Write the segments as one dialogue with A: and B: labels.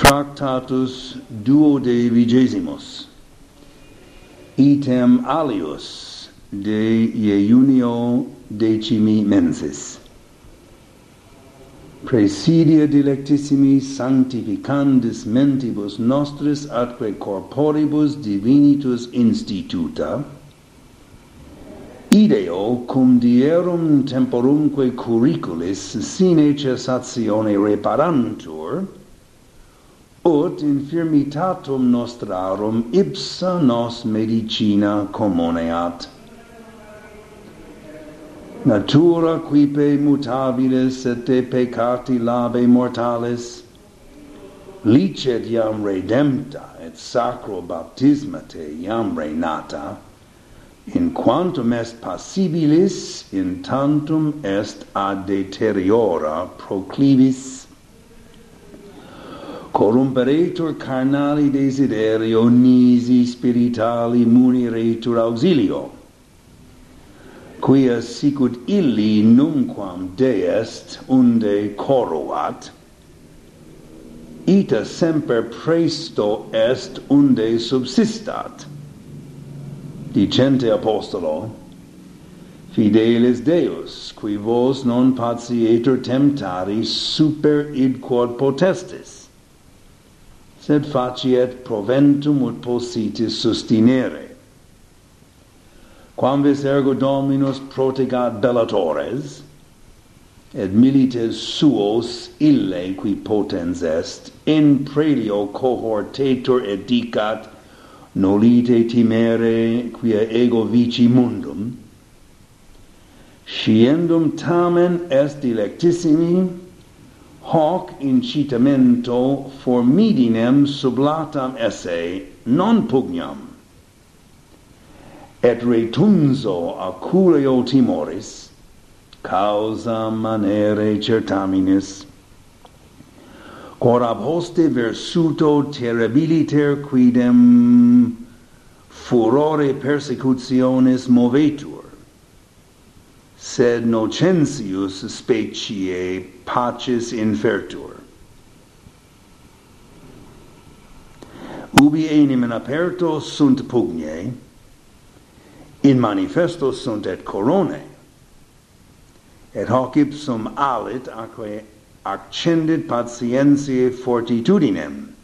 A: Tractatus duo de vigesimus item alius de iunio decimi mensis. Presidia dilectissimi sanctificandis mentibus nostris atque corporibus divinitus instituta. Ideo cum dierum temporumque curriculis sine cessatione reparantur ut infirmitatum nostrarum ipsa nos medicina commoneat. Natura quipe mutabilis et te peccati labe mortales, licet iam redempta et sacro baptisma te iam renata, in quantum est passibilis, in tantum est ad deteriora proclivis corrumperetur carnali desiderio nisi spiritali muniretur auxilio. Quia sicut illi numquam deest unde corruat ita semper presto est unde subsistat. Dicente apostolo fidelis deus qui vos non patietur temptari super id quod potestis sed faciet proventum ut possitis sustinere. Quamvis ergo Dominus protegat bellatores, et milites suos ille qui potens est, in prelio cohortetur edicat, nolite timere quia ego vici mundum, sciendum tamen est dilectissimi, hoc incitamento formidinem sublatam esse non pugnam et retunzo aculeo timoris causa manere certaminis. Quod ab hoste versuto terribiliter quidem furore persecutionis movetur sed nocentius specie pacis infertur. Ubi enim in aperto sunt pugne, in manifesto sunt et corone, et hoc ipsum alit aque accendit patientiae fortitudinem,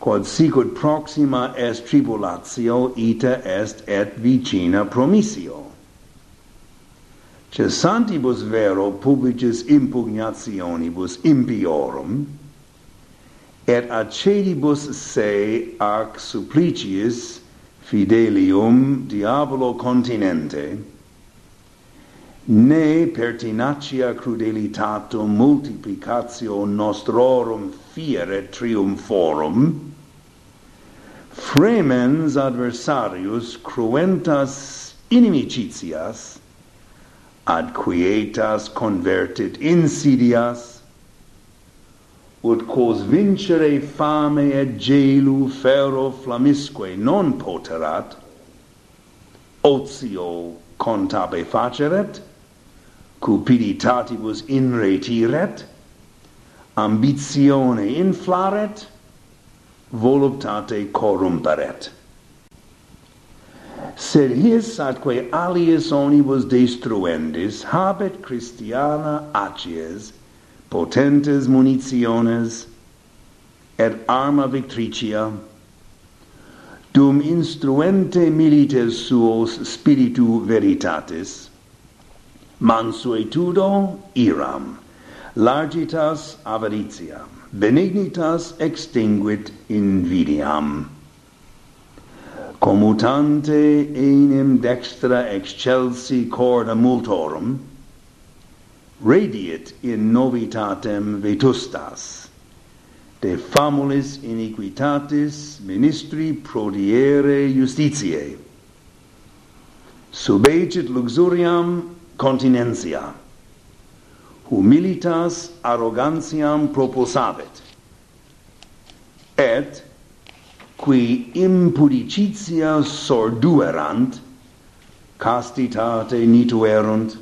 A: quod sicut proxima est tribulatio ita est et vicina promissio cessantibus vero publicis impugnationibus impiorum, et accedibus se ac suppliciis fidelium diabolo continente, ne pertinacia crudelitatum multiplicatio nostrorum fiere triumforum, fremens adversarius cruentas inimicitias ad quietas convertit insidias, ut quos vincere fame et gelu ferro flamisque non poterat, otio contabe faceret, cupiditatibus inretiret, ambitione inflaret, voluptate corrumperet sed his atque alies omnibus destruendis habet Christiana acies, potentes munitiones, et arma victricia, dum instruente milites suos spiritu veritatis, mansuetudo iram, largitas avaritiam, benignitas extinguit invidiam commutante enim dextra excelsi corda multorum, radiat in novitatem vetustas, de famulis iniquitatis ministri prodiere justitiae, subegit luxuriam continentia, humilitas arrogantiam proposavit et qui impudicitia sorduerant castitate nituerunt.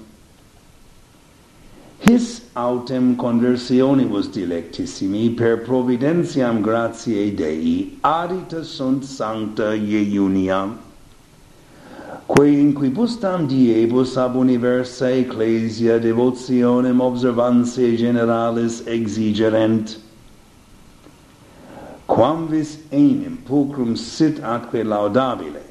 A: His autem conversionibus dilectissimi per providentiam gratiae Dei adita sunt sancta iunia, quae in quibustam diebus ab universa ecclesia devotionem observantiae generalis exigerent quamvis enim pulcrum sit atque laudabile,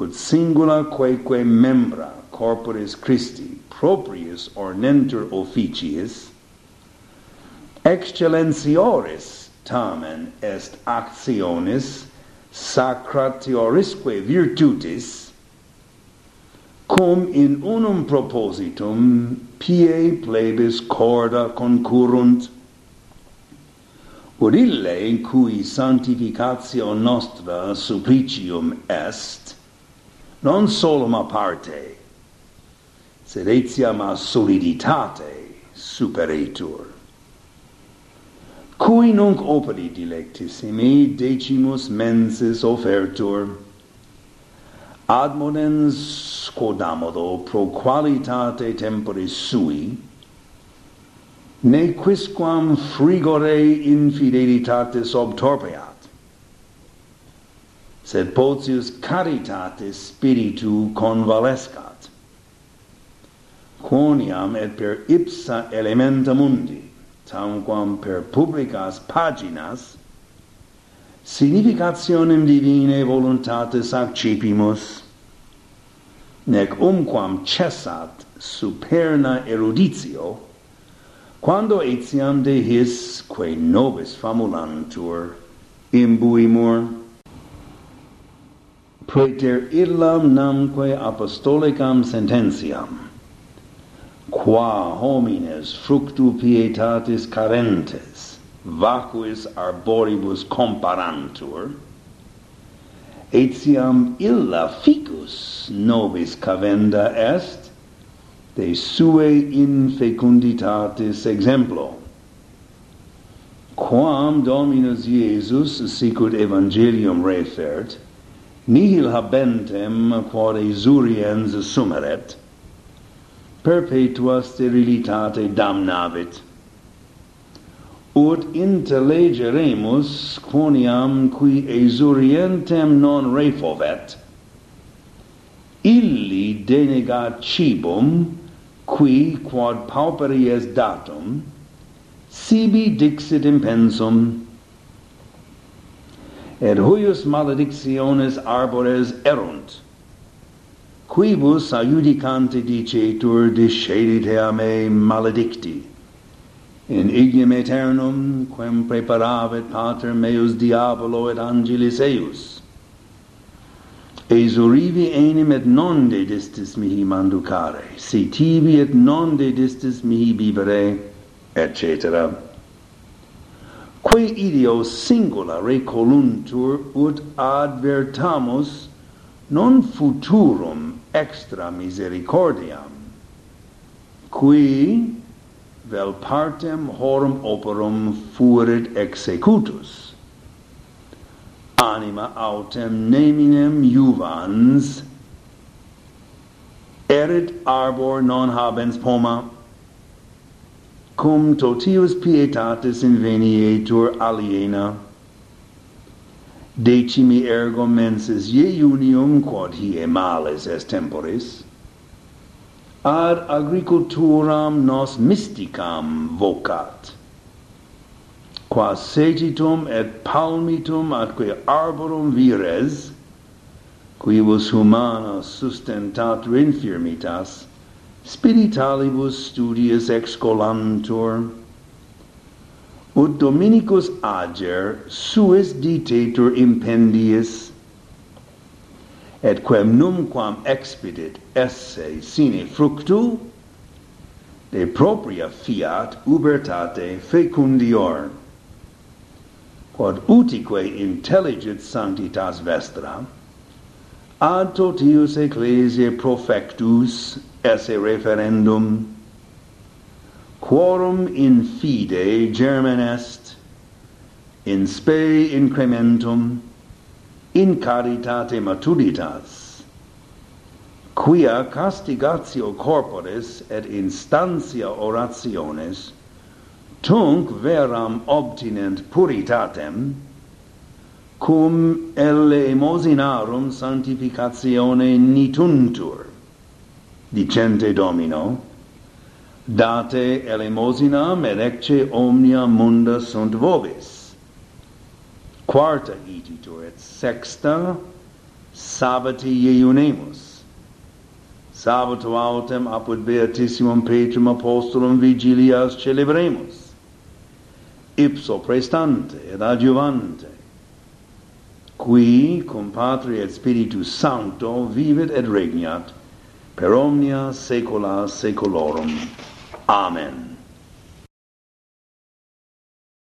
A: ut singula quaeque membra corporis Christi proprius ornentur officiis, excellentioris tamen est actionis sacratiorisque virtutis, cum in unum propositum pie plebis corda concurrunt Urille in cui sanctificatio nostra supplicium est, non solum a parte, sed etiam a soliditate superetur. Cui nunc operi dilectissimi decimus mensis offertur, admonens quodamodo pro qualitate temporis sui, ne quisquam frigore infidelitatis obtorpeat sed potius caritatis spiritu convalescat. Quoniam et per ipsa elementa mundi tamquam per publicas paginas significationem divinae voluntatis accipimus nec umquam cessat superna eruditio Quando etiam de his quae nobis famulantur imbuimur, praeter illam namque apostolicam sententiam, qua homines fructu pietatis carentes, vacuis arboribus comparantur, etiam illa ficus nobis cavenda est, de sue infecunditatis exemplo. Quam Dominus Iesus sicut evangelium refert, nihil habentem quod usuriens sumeret, perpetua sterilitate damnavit. Ut intelegeremus quoniam qui exurientem non refovet, illi denegat cibum qui quod pauperi est datum sibi dixit in pensum. Et huius maledictiones arbores erunt quibus iudicante dicetur discedite a me maledicti. In ignem aeternum quem preparavit pater meus diabolo et angelis eius. Esorivi enim et non dedistis mihi manducare, si tibi et non dedistis mihi bibere, etc. Quae ideo singula recoluntur ut advertamus non futurum extra misericordiam, qui vel partem horum operum fuerit executus, anima autem neminem juvans erit arbor non habens poma cum totius pietatis invenietur aliena decimi ergo mensis iunium unium quod hie males est temporis ad agriculturam nos mysticam vocat qua segitum et palmitum atque arborum vires quibus humana sustentat infirmitas spiritualibus studiis excolantur. Ut dominicus ager suis dictator impendius et quem numquam expedit esse sine fructu de propria fiat ubertate fecundior quod utique intelligit sanctitas vestra, ad totius ecclesiae profectus esse referendum, quorum in fide germen est, in spe incrementum, in caritate maturitas, quia castigatio corporis et instantia orationes tunc veram obtinent puritatem cum elemosinarum sanctificatione nituntur. Dicente domino date elemosinam et ecce omnia munda sunt vobis. Quarta ititur et sexta sabbati iunemus. Sabato autem apud beatissimum petrum apostolum vigilias celebremus ipso prestante et adjuvante. Qui cum patri et spiritus sancto vivet et regnat per omnia saecula saeculorum. Amen.